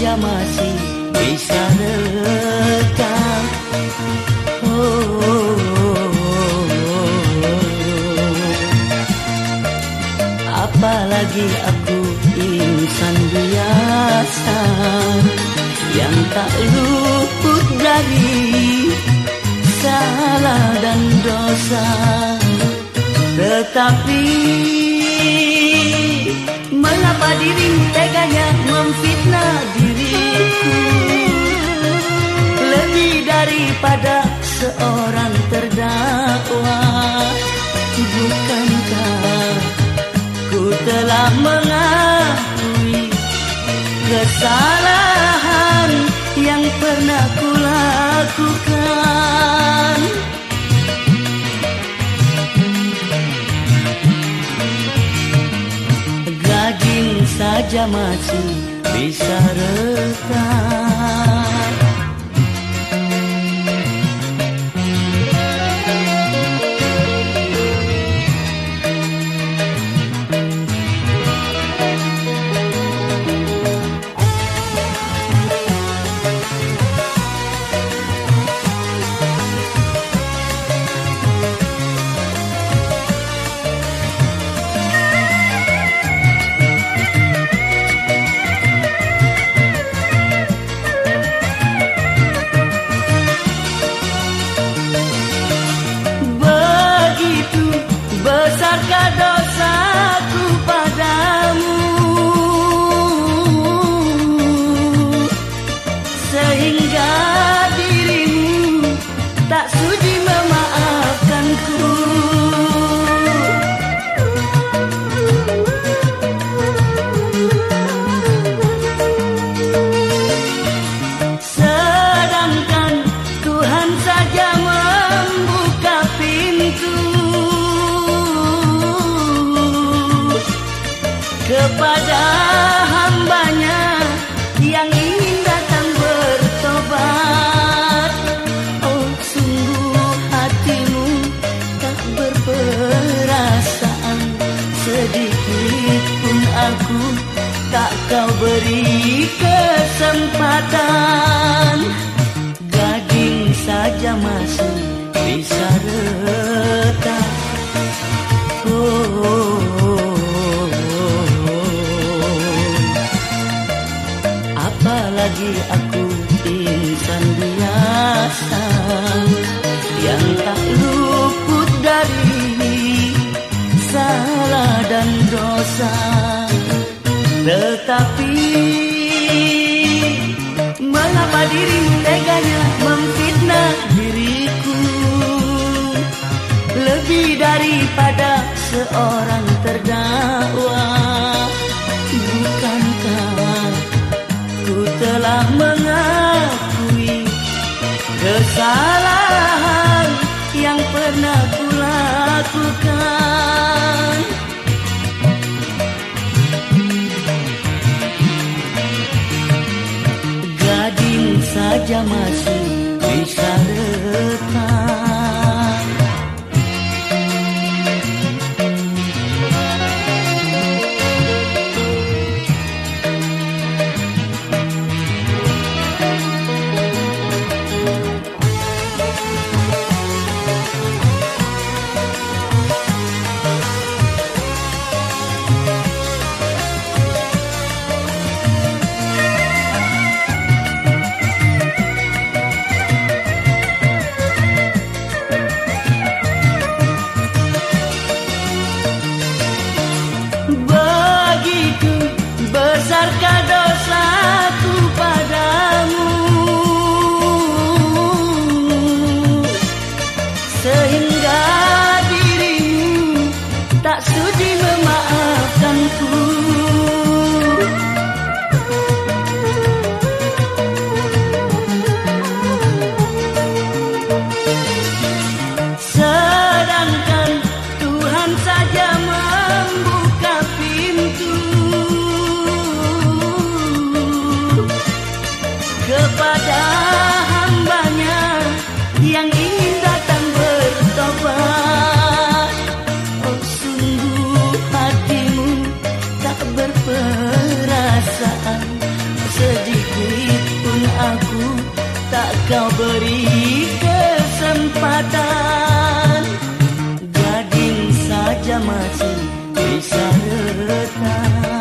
saja masih bisa rekam Apalagi aku insan biasa Yang tak luput dari salah dan dosa. Tetapi Mengapa dirimu teganya memfitnah diriku. Lebih daripada seorang terdakwa. Bukankah ku telah mengakui Kesalahan saja masih bisa rekam kepada hambanya yang ingin datang bertobat. Oh sungguh hatimu tak berperasaan. Sedikit pun aku tak kau beri kesempatan. Gading saja masih bisa retak lagi aku insan biasa yang tak luput dari salah dan dosa. Tetapi mengapa dirimu teganya memfitnah diriku? Lebih daripada seorang terdakwa mengakui kesalahan yang pernah ku lakukan. Gading saja masih tak kau beri kesempatan. Gading saja masih bisa retak.